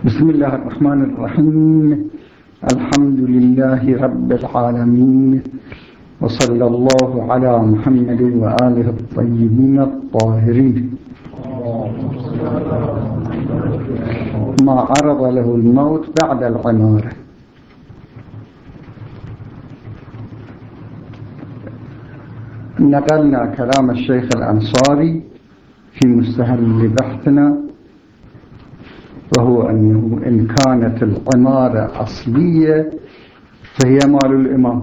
بسم الله الرحمن الرحيم. الحمد لله رب العالمين. وصلى الله على محمد وآله الطيبين الطاهرين. ما عرض له الموت بعد العمارة. نقلنا كلام الشيخ الأنصاري في مستهل بحثنا وهو أنه إن كانت العمارة أصلية فهي مال الإمام.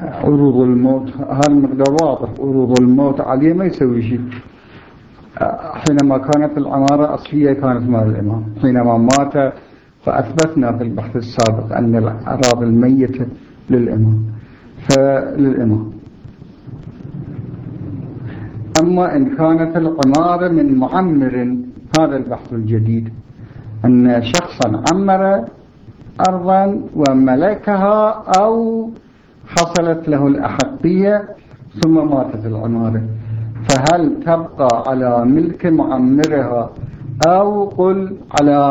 عروض الموت هذا واضح. عروض الموت عليه ما يسوي شيء. حينما كانت العمارة أصلية كانت مال الإمام. حينما مات فأثبتنا في البحث السابق أن الأراضي الميتة للإمام. فللإمام. أما إن كانت العمارة من معمر هذا البحث الجديد أن شخصا عمر أرضا وملكها أو حصلت له الأحقية ثم ماتت العمارة فهل تبقى على ملك معمرها أو قل على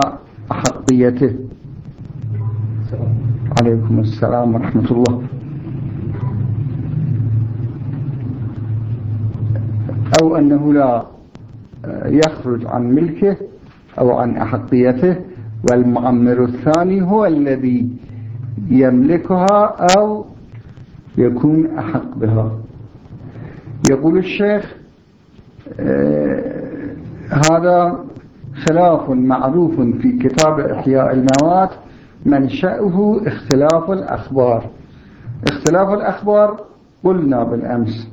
أحقيته؟ عليكم السلام ورحمة الله. أو أنه لا يخرج عن ملكه أو عن أحقيته والمعمر الثاني هو الذي يملكها أو يكون أحق بها. يقول الشيخ آه هذا خلاف معروف في كتاب إحياء الموات منشأه اختلاف الأخبار. اختلاف الأخبار قلنا بالأمس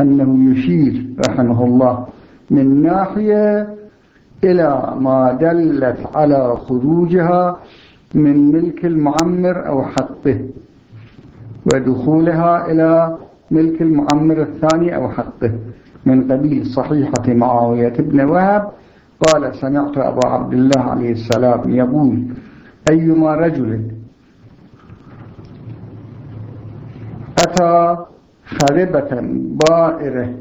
أنه يشير رحمه الله من ناحية إلى ما دلت على خروجها من ملك المعمر أو حقه ودخولها إلى ملك المعمر الثاني أو حقه. من قبيل صحيحة معاوية بن وهب قال سمعت أبا عبد الله عليه السلام يقول أيما رجل أتى خربة بائرة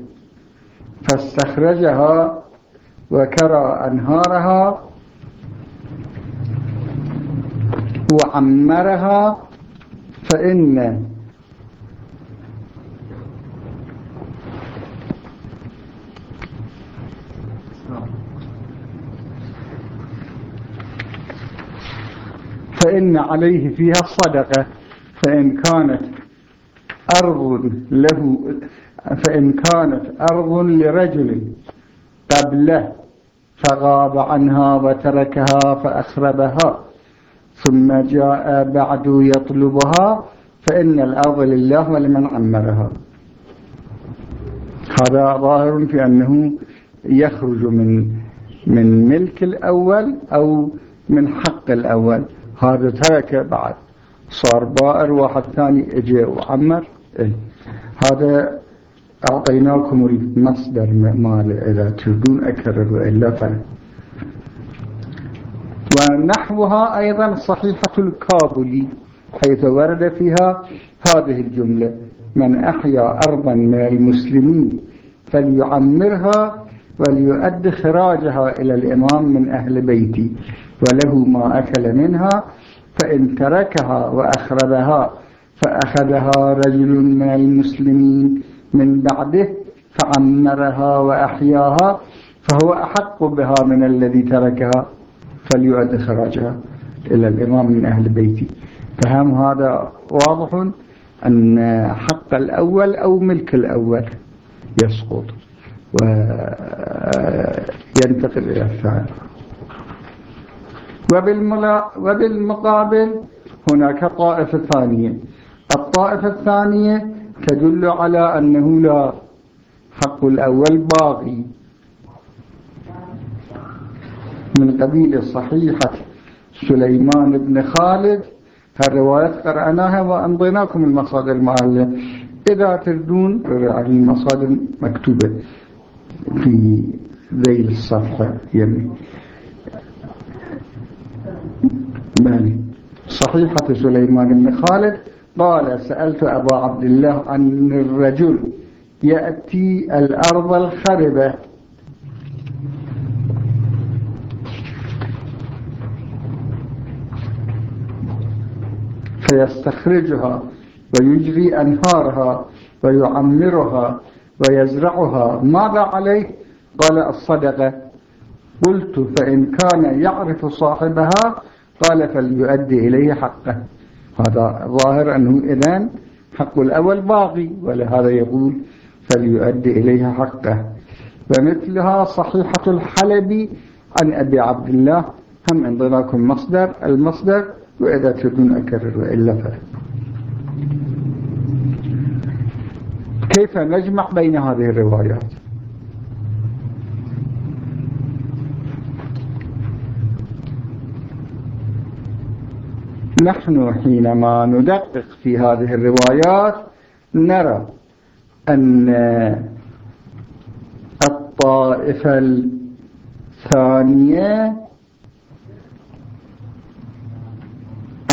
فاستخرجها وكرى أنهارها وعمرها فإن فإن عليه فيها الصدقة فإن كانت أرض له فإن كانت أرض لرجل قبله فغاب عنها وتركها فأخربها ثم جاء بعد يطلبها فإن الأرض لله ولمن عمرها هذا ظاهر في أنه يخرج من من ملك الأول أو من حق الأول. هذا ترك بعد صار بائر واحد ثاني اجى وعمر. إيه. هذا أعطيناكم المصدر مال إذا تريدون أكرر وإلا فلا ونحوها أيضا صحيحة الكابلي حيث ورد فيها هذه الجملة من أحيا أرضا من المسلمين فليعمرها وليؤد خراجها إلى الإمام من أهل بيتي وله ما أكل منها فإن تركها وأخربها فأخذها رجل من المسلمين من بعده فعمرها وأحياها فهو أحق بها من الذي تركها فليؤد خراجها إلى الإمام من أهل بيتي. فهم هذا واضح أن حق الأول أو ملك الأول يسقط وينتقل إلى الثاني. وبالمقابل هناك طائفة ثانية. الطائفة الثانية تدل على أنه لا. حق الأول باغي من قبيل صحيحة سليمان بن خالد هالرواية قرأناها وأنضيناكم المصادر المعلة إذا تردون المصادر مكتوبة في ذيل الصفحة. يمين مالي. صحيحة سليمان بن خالد قال سألت أبا عبد الله عن الرجل يأتي الأرض الخربة. فيستخرجها ويجري أنهارها ويعمرها ويزرعها. ماذا عليه قال الصدقة. قلت فإن كان يعرف صاحبها قال فليؤدي إليه حقه. هذا ظاهر أنه إذن حق الأول باقي ولهذا يقول فليؤدي إليها حقه. ومثلها صحيحة الحلبي عن أبي عبد الله هم عندنا مصدر المصدر وإذا تردون أكرر وإلا فلا. كيف نجمع بين هذه الروايات؟ نحن حينما ندقق في هذه الروايات نرى أن الطائفة الثانية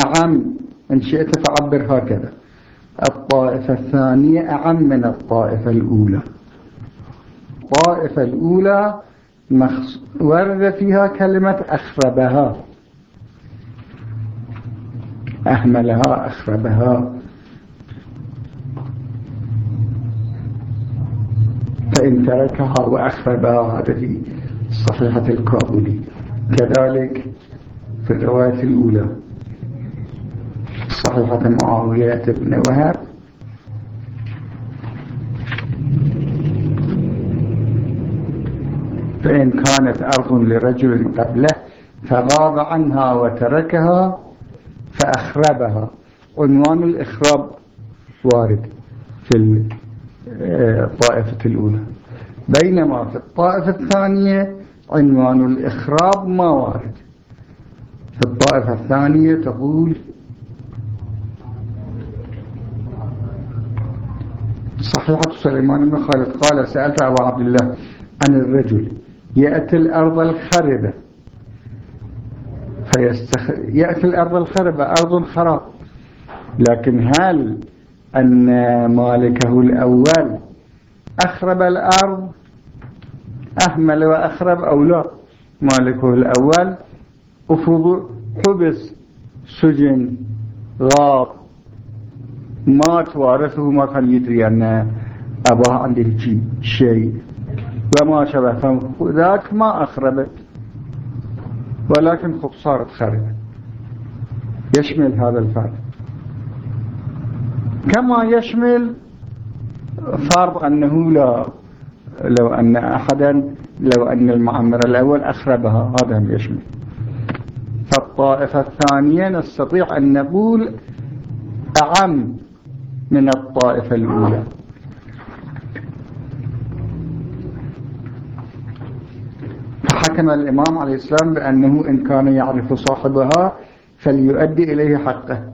أعم. إن شئت فعبر هكذا. الطائفة الثانية أعم من الطائفة الأولى. الطائفة الأولى ورد فيها كلمة أخربها. أهملها أخربها. فإن تركها وأخربها في صحيحة الكابولي كذلك في الرواية الأولى صحيحة معاوية بن وهب. فإن كانت أرض لرجل قبله فغاب عنها وتركها. فأخربها عنوان الإخراب وارد في الطائفة الأولى. بينما في الطائفة الثانية عنوان الإخراب ما وارد. في الطائفة الثانية تقول صحيحة سليمان بن خالد قال سألت أبو عبد الله عن الرجل يأتي الأرض الخربة فيستخ... يأتي الأرض الخربة أرض خراب لكن هل أن مالكه الأول أخرب الأرض؟ أهمل وأخرب أو لا؟ مالكه الأول أفرض حبس سجن غاب مات وارثه ما كان يدري أن أباه عنده شيء. وما شبه ذاك ما أخربت. ولكن خب صارت خربت يشمل هذا الفرد كما يشمل فرض أنه لا لو أن أحدا لو أن المعمر الأول أخربها هذا يشمل. فالطائفة الثانية نستطيع أن نقول أعم من الطائفة الأولى. فحكم الإمام عليه السلام بأنه إن كان يعرف صاحبها فليؤدي إليه حقه.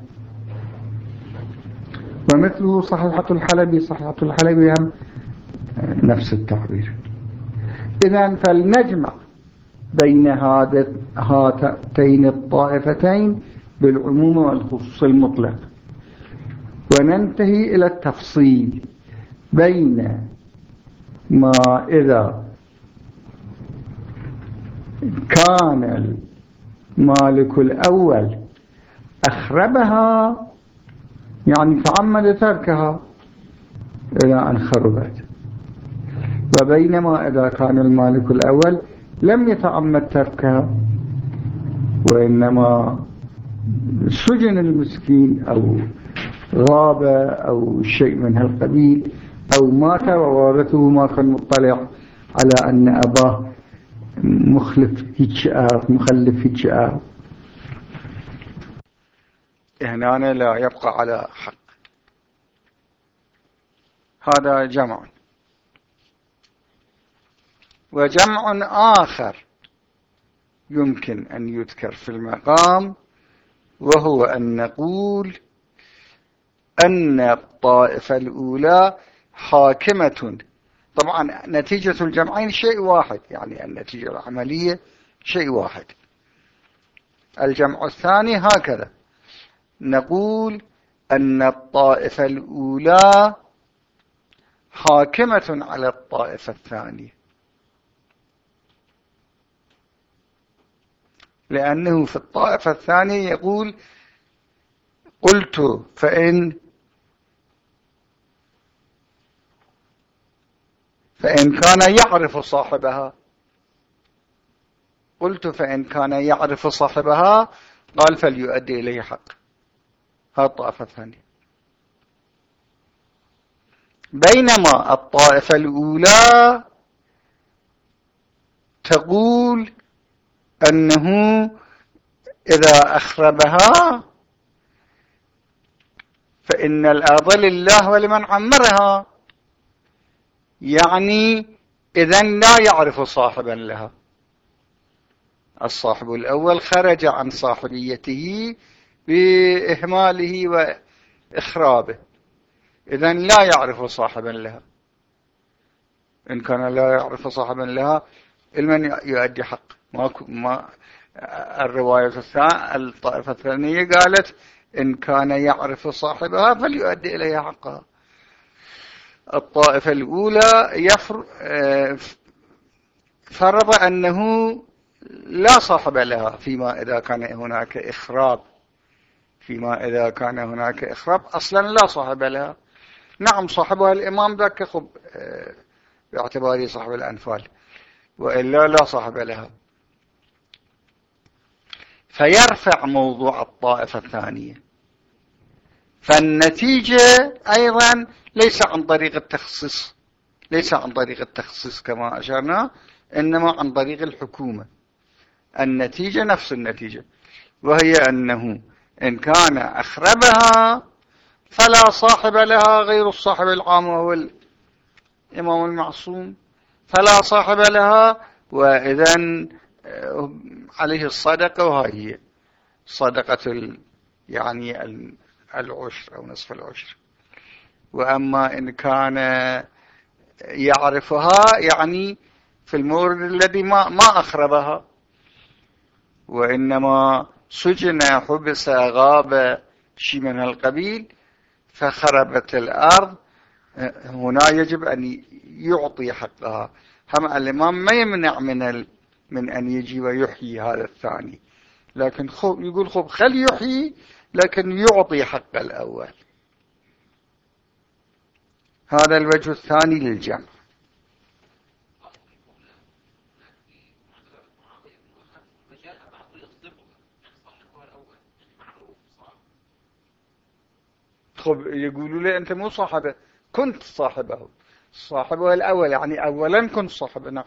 ومثله صحيحة الحلبي صحيحة الحلبي هم نفس التعبير. إذا فلنجمع بين هاتين الطائفتين بالعموم والخصوص المطلق. وننتهي إلى التفصيل بين ما إذا كان المالك الأول. أخربها يعني تعمد تركها إلى أن خربت. وبينما إذا كان المالك الأول لم يتعمد تركها وإنما سجن المسكين أو غاب أو شيء من هالقبيل أو مات ووارثه ما كان مطلع على أن أباه مخلف هيك مخلف هيك هنا لا يبقى على حق. هذا جمع. وجمع آخر يمكن أن يذكر في المقام وهو أن نقول أن الطائفة الأولى حاكمة طبعا نتيجة الجمعين شيء واحد يعني النتيجة العملية شيء واحد. الجمع الثاني هكذا. نقول أن الطائفة الأولى حاكمة على الطائفة الثانية. لأنه في الطائفة الثانية يقول قلت فإن فإن كان يعرف صاحبها. قلت فإن كان يعرف صاحبها قال فليؤدي إليه حق. هذا الطائفة الثانية. بينما الطائفة الأولى تقول أنه إذا أخربها فإن الأرض لله ولمن عمرها. يعني إذن لا يعرف صاحبا لها. الصاحب الأول خرج عن صاحبيته بإهماله وإخرابه. إذن لا يعرف صاحبا لها. إن كان لا يعرف صاحبا لها إلمن يؤدي حق. ما ما الرواية الثانية الطائفة الثانية قالت إن كان يعرف صاحبها فليؤدي إليها حقها. الطائفة الأولى يفر فرض أنه لا صاحب لها فيما إذا كان هناك إخراب فيما إذا كان هناك إخراب أصلا لا صاحب لها. نعم صاحبها الإمام ذاك خب باعتباره صاحب الأنفال وإلا لا صاحب لها. فيرفع موضوع الطائفة الثانية. فالنتيجة أيضا ليس عن طريق التخصيص ليس عن طريق التخصيص كما أشرنا إنما عن طريق الحكومة. النتيجة نفس النتيجة وهي أنه إن كان أخربها فلا صاحب لها غير الصاحب العام وهو الإمام المعصوم فلا صاحب لها وإذا عليه الصدقة وهي صدقة يعني العشر أو نصف العشر. وأما إن كان يعرفها يعني في المورد الذي ما, ما أخربها. وإنما سجن حبس غاب شيء من القبيل فخربت الأرض هنا يجب أن يعطي حقها. هم الإمام ما يمنع من من أن يجي ويحيي هذا الثاني. لكن خب يقول خب خل يحيي لكن يعطي حق الأول. هذا الوجه الثاني للجمع. خب يقولوا لي أنت مو صاحبه. كنت صاحبه. صاحبه الأول. يعني أولا كنت صاحبه. نعم.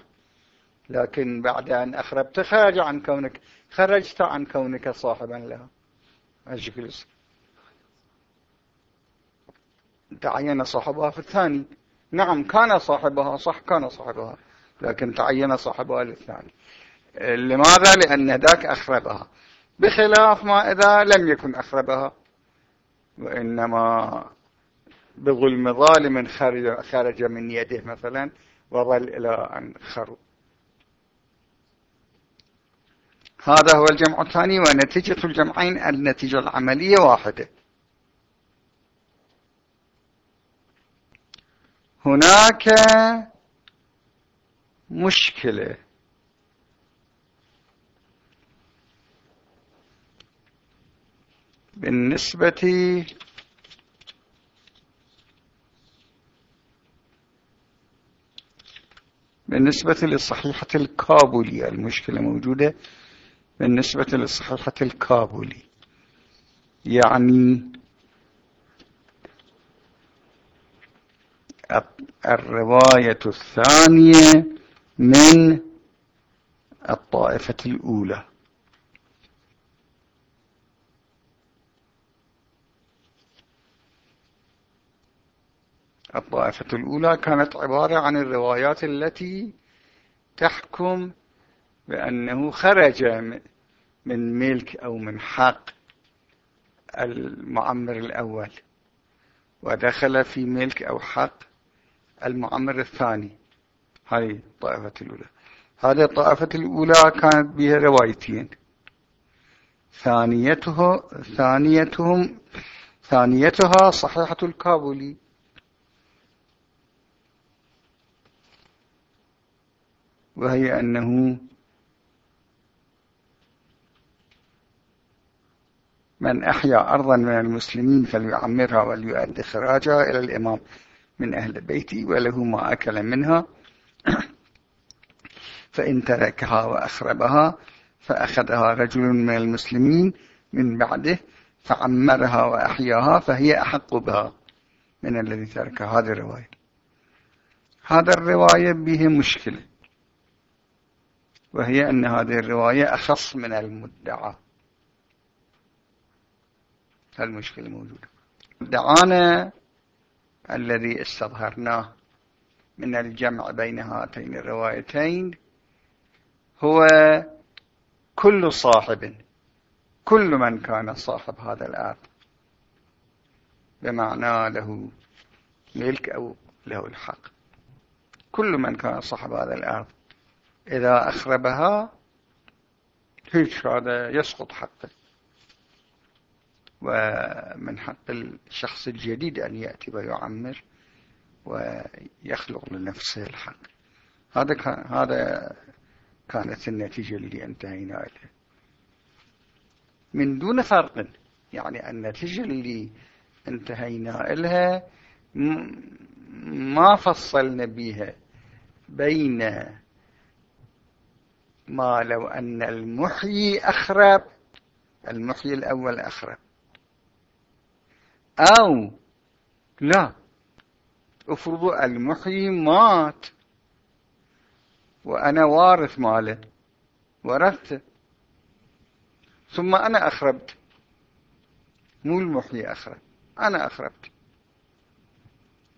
لكن بعد أن أخربت خرج عن كونك خرجت عن كونك صاحبا الشكل تعين صاحبها في الثاني. نعم كان صاحبها صح كان صاحبها لكن تعين صاحبها للثاني. لماذا؟ لأن ذاك أخربها. بخلاف ما إذا لم يكن أخربها. وإنما بظلم ظالم خرج, خرج من يده مثلا وظل إلى أن خرب هذا هو الجمع الثاني ونتيجة الجمعين النتيجة العملية واحدة. هناك مشكلة. بالنسبة بالنسبة للصحيحة الكابولية المشكلة موجودة. بالنسبة للصحيحة الكابولي يعني الرواية الثانية من الطائفة الأولى. الطائفة الأولى كانت عبارة عن الروايات التي تحكم بأنه خرج من ملك أو من حق المعمر الأول ودخل في ملك أو حق المعمر الثاني. هذه الطائفة الأولى. هذه الطائفة الأولى كانت بها روايتين. ثانيته ثانيتهم ثانيتها صحيحة الكابولي. وهي أنه من أحيا أرضا من المسلمين فليعمرها وليؤدي خراجها إلى الإمام من أهل بيتي وله ما أكل منها. فإن تركها وأخربها فأخذها رجل من المسلمين من بعده فعمرها وأحياها فهي أحق بها. من الذي تركها هذه الرواية. هذا الرواية به مشكلة. وهي أن هذه الرواية أخص من المدعى. المشكلة موجودة. دعانا الذي استظهرناه من الجمع بين هاتين الروايتين هو كل صاحب كل من كان صاحب هذا الأرض بمعنى له ملك أو له الحق. كل من كان صاحب هذا الأرض إذا أخربها هيك هذا يسقط حقه. ومن حق الشخص الجديد أن يأتي ويعمر ويخلق لنفسه الحق. هذا كان هذا كانت النتيجة اللي انتهينا إليها من دون فرق يعني النتيجة اللي انتهينا إليها ما فصلنا بها بين ما لو أن المحيي أخرب المحيي الأول أخرب. أو لا. افرضوا المحيي مات وأنا وارث ماله. ورثته ثم أنا أخربت. مو المحيي أخرب. أنا أخربت.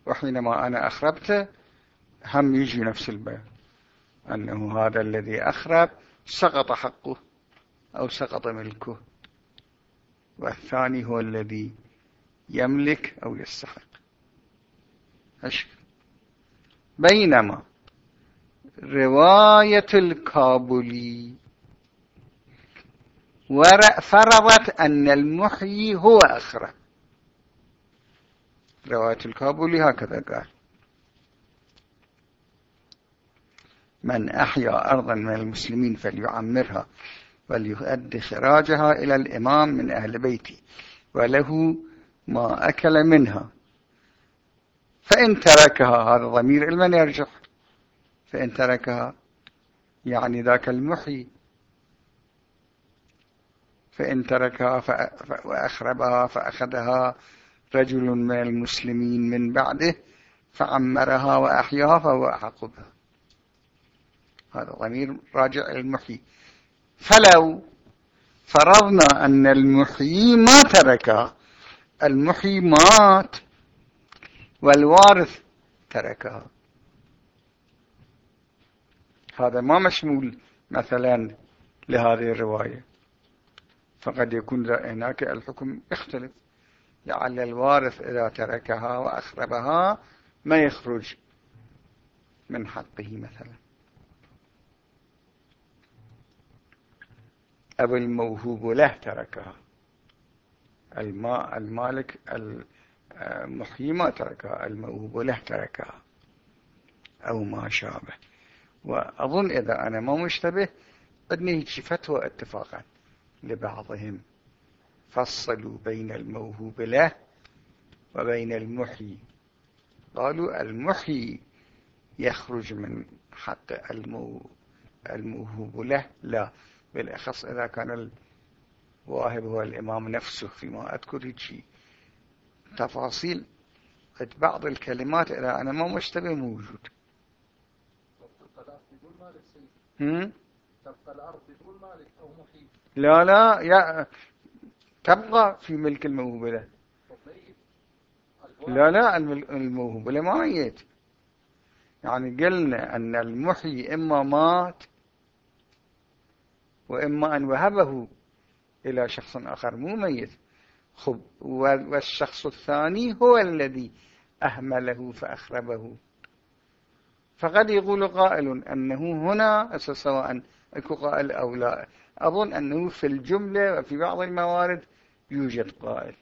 وحينما أنا أخربت هم يجي نفس البيان. أنه هذا الذي أخرب سقط حقه أو سقط ملكه. والثاني هو الذي يملك أو يستحق. بينما رواية الكابولي فرضت أن المحيي هو أخرى. رواية الكابولي هكذا قال. من أحيا أرضا من المسلمين فليعمرها وليؤدي خراجها إلى الإمام من أهل بيتي. وله ما أكل منها. فإن تركها هذا ضمير لمن يرجع فإن تركها يعني ذاك المحيي فإن تركها وأخربها فأخذها رجل من المسلمين من بعده فعمرها وأحياها فهو أحق بها هذا ضمير راجع المحيي فلو فرضنا أن المحيي ما تركها المحيي مات. والوارث تركها. هذا ما مشمول مثلا لهذه الرواية. فقد يكون هناك الحكم يختلف. لعل الوارث إذا تركها وأخربها ما يخرج من حقه مثلا. أو الموهوب له تركها. الماء المالك المحيي ما تركها الموهوب له تركها أو ما شابه. وأظن إذا أنا ما مشتبه بدني فتوى اتفاقا لبعضهم. فصلوا بين الموهوب له وبين المحيي. قالوا المحيي يخرج من حق الموهوب له. لا بالأخص إذا كان الواهب هو الإمام نفسه فيما أذكر شيء تفاصيل. بعض الكلمات إذا أنا ما مشتبه موجود. تبقى الأرض بدون مالك أو محيط لا لا يا تبقى في ملك الموهوب له. لا لا الموهوب له ما ميت يعني قلنا أن المحيي إما مات وإما أن وهبه إلى شخص آخر مو ميت. خب والشخص الثاني هو الذي أهمله فأخربه. فقد يقول قائل أنه هنا سواء أكو قائل أو لا. أظن أنه في الجملة وفي بعض الموارد يوجد قائل.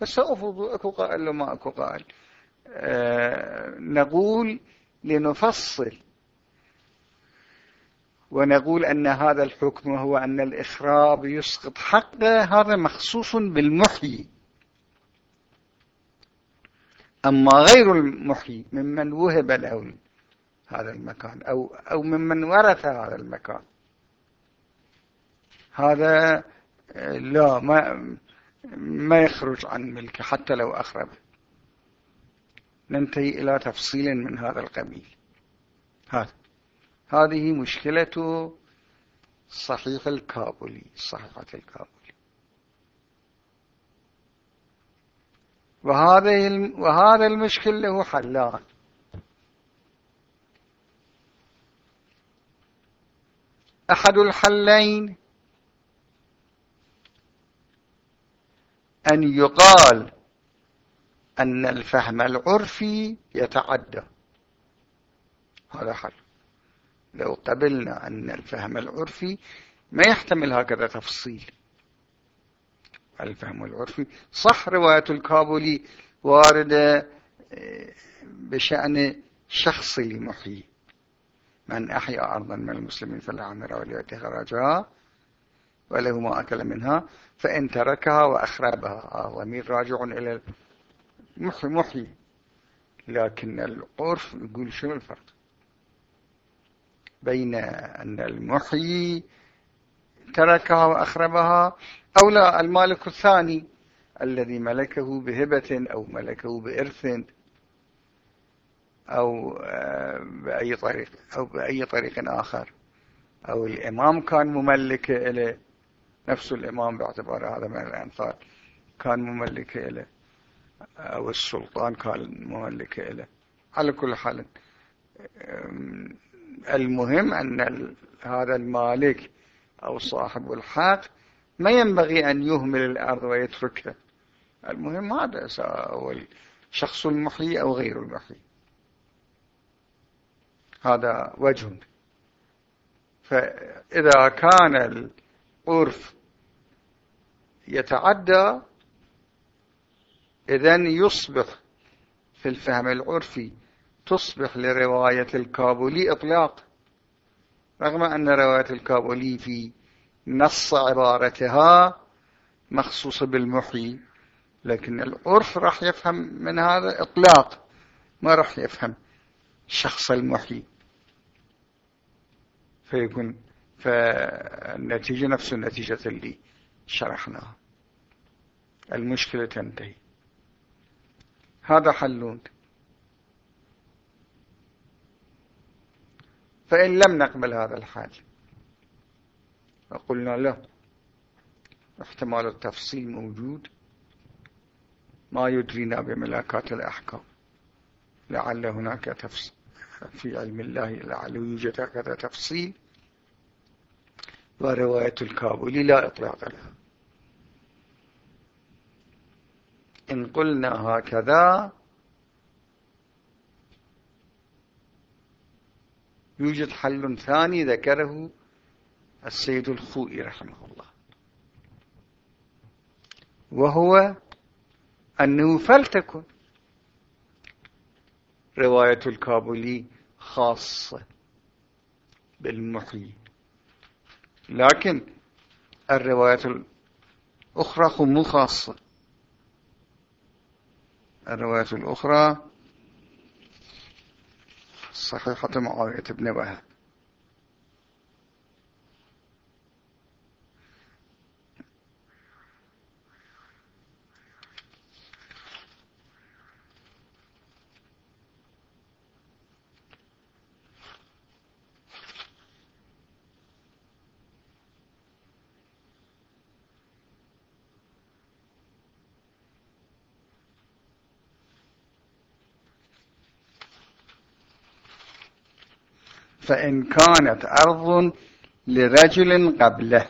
بس أفضل أكو قائل وما أكو قائل. أه نقول لنفصل ونقول أن هذا الحكم هو أن الإخراب يسقط حقه هذا مخصوص بالمحيي. أما غير المحيي ممن وهب له هذا المكان أو, أو ممن ورث هذا المكان. هذا لا ما, ما يخرج عن ملكه حتى لو أخرب. ننتهي إلى تفصيل من هذا القبيل. هذا هذه مشكلة صحيح الكابولي صحيحة الكابولي وهذه وهذا المشكل له حلان أحد الحلين أن يقال أن الفهم العرفي يتعدى. هذا حل. لو قبلنا أن الفهم العرفي ما يحتمل هكذا تفصيل. الفهم العرفي صح رواية الكابولي واردة آه، بشأن شخص المحيي. من أحيا أرضا من المسلمين فلا عمر وليأتي خراجها وله ما أكل منها فإن تركها وأخربها. ضمير راجع إلى المحي محي. لكن العرف يقول شنو الفرق؟ بين أن المحيي تركها وأخربها أو لا المالك الثاني الذي ملكه بهبة أو ملكه بإرث أو آه، بأي طريق أو بأي طريق آخر. أو الإمام كان مملك إليه. نفس الإمام باعتبار هذا من الأنصار كان مملك إليه. أو السلطان كان مملك إليه. على كل حال المهم أن هذا المالك أو صاحب الحق ما ينبغي أن يهمل الأرض ويتركها. المهم هذا هو الشخص المحيي أو غير المحيي. هذا وجه. فإذا كان العرف يتعدى إذن يصبح في الفهم العرفي تصبح لرواية الكابولي إطلاق. رغم أن رواية الكابولي في نص عبارتها مخصوصة بالمحيي لكن العرف راح يفهم من هذا إطلاق. ما راح يفهم شخص المحيي فيكون فالنتيجة نفس النتيجة اللي شرحناها. المشكلة تنتهي. هذا حلون فإن لم نقبل هذا الحال وقلنا له احتمال التفصيل موجود ما يدرينا بملاكات الأحكام لعل هناك تفصيل في علم الله لعل يوجد هكذا تفصيل. ورواية الكابولي لا إطلاق لها. إن قلنا هكذا يوجد حل ثاني ذكره السيد الخوئي رحمه الله. وهو أنه فلتكن رواية الكابولي خاصة بالمحيي. لكن الرواية الأخرى مو خاصة الرواية الأخرى صحيحة معاوية بن وهب. فإن كانت أرض لرجل قبله.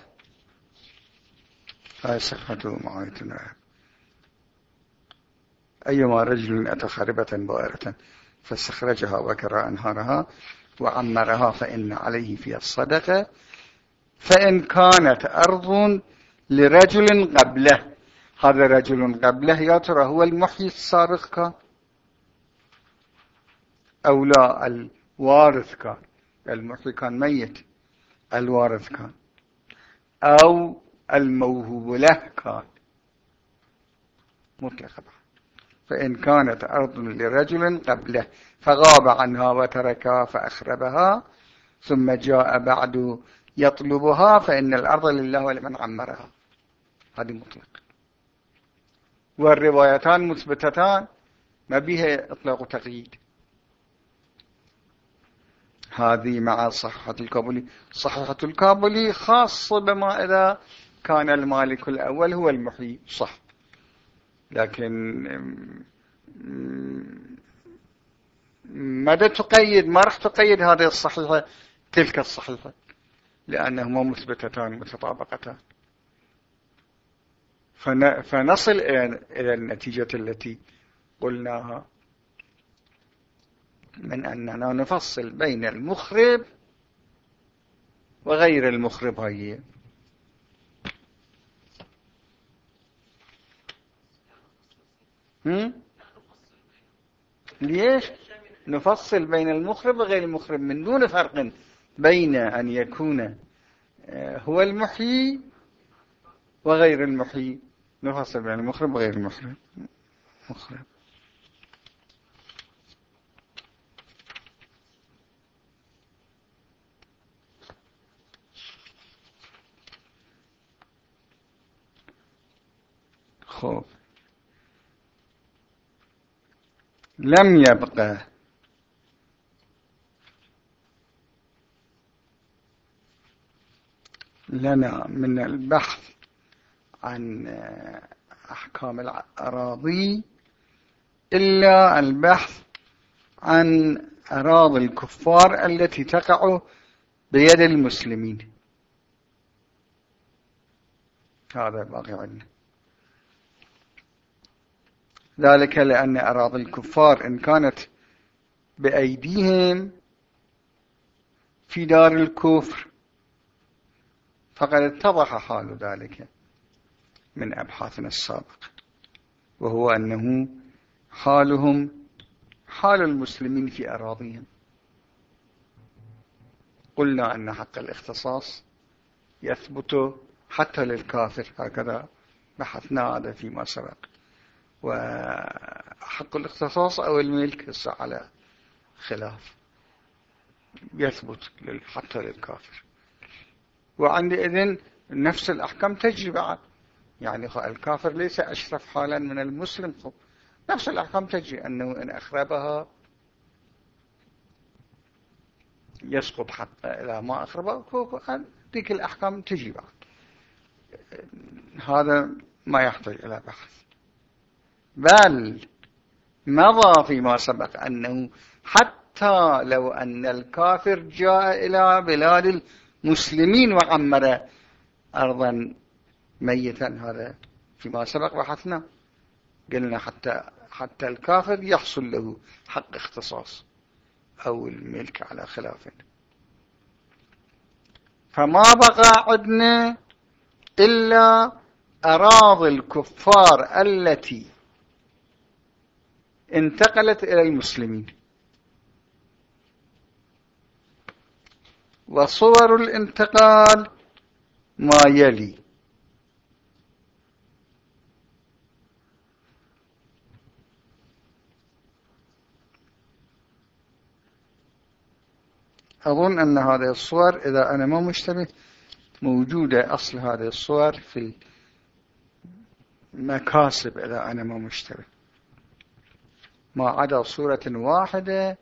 هاي صفته معايتنا أيما رجل أتى خربة بائرة فاستخرجها وكرى أنهارها وعمرها فإن عليه في الصدقة. فإن كانت أرض لرجل قبله. هذا رجل قبله يا ترى هو المحيي السابق كان أو لا الوارث كان. المحيي كان ميت الوارث كان. أو الموهوب له كان. مطلقة فإن كانت أرض لرجل قبله فغاب عنها وتركها فأخربها ثم جاء بعد يطلبها فإن الأرض لله ولمن عمرها. هذه مطلق. والروايتان مثبتتان ما بها إطلاق تقييد هذه مع صحة الكابولي صحة الكابولي خاصة بما إذا كان المالك الأول هو المحيي صح. لكن ماذا تقيد؟ ما راح تقيد هذه الصحيحة؟ تلك الصحيحة. لأنهما مثبتتان متطابقتان. فنصل إلى النتيجة التي قلناها. من أننا نفصل بين المخرب وغير المخرب هي ليش؟ نفصل بين المخرب وغير المخرب. من دون فرق بين أن يكون آه، هو المحيي وغير المحيي. نفصل بين المخرب وغير المخرب. مخرب. خوف لم يبقى. لنا من البحث عن أحكام الأراضي إلا البحث عن أراضي الكفار التي تقع بيد المسلمين. هذا باقي عندنا. ذلك لأن أراضي الكفار إن كانت بأيديهم في دار الكفر فقد اتضح حال ذلك من أبحاثنا السابقة وهو أنه حالهم حال المسلمين في أراضيهم. قلنا أن حق الاختصاص يثبت حتى للكافر هكذا بحثنا هذا فيما سبق. وحق الاختصاص أو الملك على خلاف يثبت حتى للكافر. وعندئذ نفس الأحكام تجري بعد. يعني الكافر ليس أشرف حالا من المسلم. نفس الأحكام تجري أنه إن أخربها يسقط حتى إذا ما أخربها ذيك الأحكام تجي بعد. هذا ما يحتاج إلى بحث. بل مضى فيما سبق أنه حتى لو أن الكافر جاء إلى بلاد المسلمين وعمر أرضا ميتا هذا فيما سبق بحثنا. قلنا حتى حتى الكافر يحصل له حق اختصاص أو الملك على خلاف. فما بقى عندنا إلا أراضي الكفار التي انتقلت إلى المسلمين. وصور الانتقال ما يلي. أظن أن هذه الصور إذا أنا ما مشتبه موجودة أصل هذه الصور في المكاسب إذا أنا ما مشتبه. ما عدا صورة واحدة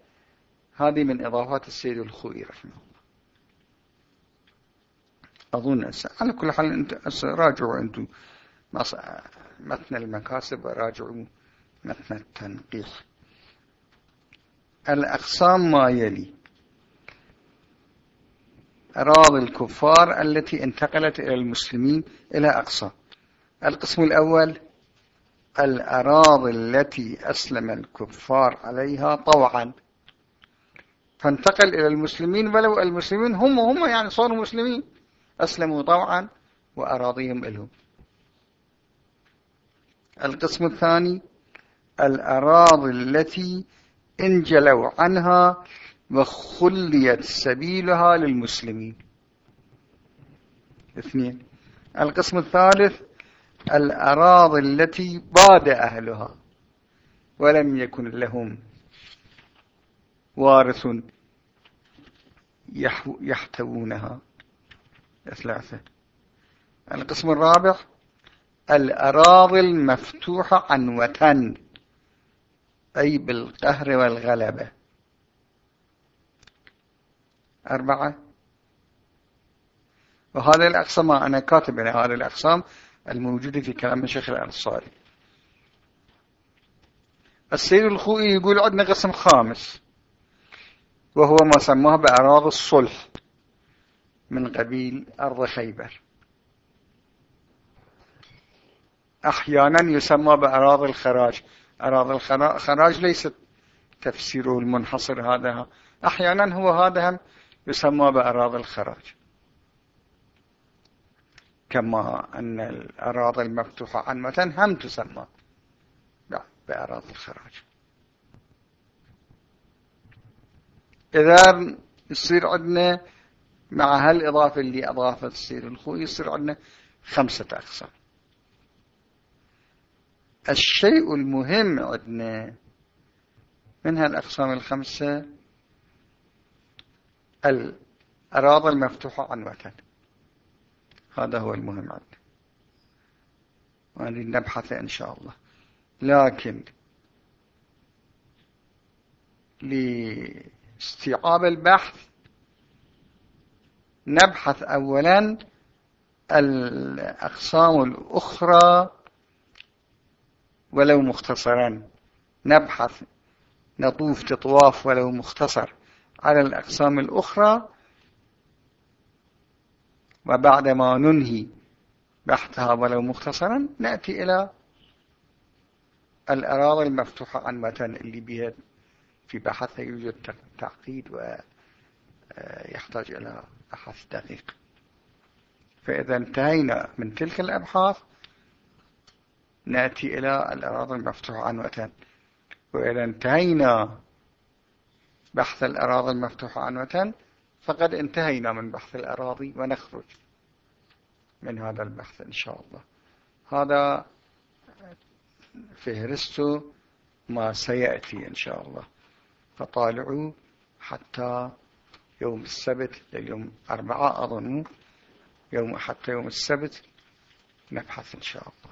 هذه من إضافات السيد الخوي رحمه الله. أظن على كل حال أنت راجعوا أنتم. متن المكاسب وراجعوا متن التنقيح. الأقسام ما يلي. أراضي الكفار التي انتقلت إلى المسلمين إلى أقصى. القسم الأول الأراضي التي أسلم الكفار عليها طوعا. فانتقل إلى المسلمين ولو المسلمين هم هم يعني صاروا مسلمين. أسلموا طوعا وأراضيهم لهم. القسم الثاني الأراضي التي انجلوا عنها وخليت سبيلها للمسلمين. اثنين. القسم الثالث الأراضي التي باد أهلها ولم يكن لهم وارث يحتوونها. ثلاثة القسم الرابع الأراضي المفتوحة عنوة أي بالقهر والغلبة. أربعة. وهذه الأقسام أنا كاتب هذه الأقسام الموجودة في كلام الشيخ الأنصاري. السيد الخوئي يقول عندنا قسم خامس وهو ما سماه بأراض الصلح من قبيل أرض خيبر. أحيانا يسمى بأراض الخراج. أراض الخراج ليست تفسيره المنحصر هذا. أحيانا هو هذا يسمى بأراض الخراج. كما أن الأراضي المفتوحة عامة هم تسمى. بأراضي الخراج. إذا يصير عندنا مع هالإضافة اللي أضافت السير الخوي يصير عندنا خمسة أقسام. الشيء المهم عندنا من هالأقسام الخمسة الأراضي المفتوحة عن وطن هذا هو المهم عندنا وهذه نبحث إن شاء الله. لكن لاستيعاب البحث نبحث أولا الأقسام الأخرى ولو مختصرا. نبحث نطوف تطواف ولو مختصر على الأقسام الأخرى وبعدما ننهي بحثها ولو مختصرا نأتي إلى الأراضي المفتوحة عن اللي بها في بحثها يوجد تعقيد ويحتاج إلى بحث دقيق. فإذا انتهينا من تلك الأبحاث نأتي إلى الأراضي المفتوحة عن وتن وإذا انتهينا بحث الأراضي المفتوحة عن وتن فقد انتهينا من بحث الأراضي ونخرج من هذا البحث إن شاء الله. هذا فهرست ما سيأتي إن شاء الله. فطالعوا حتى يوم السبت ليوم أربعة أظن يوم حتى يوم السبت نبحث إن شاء الله.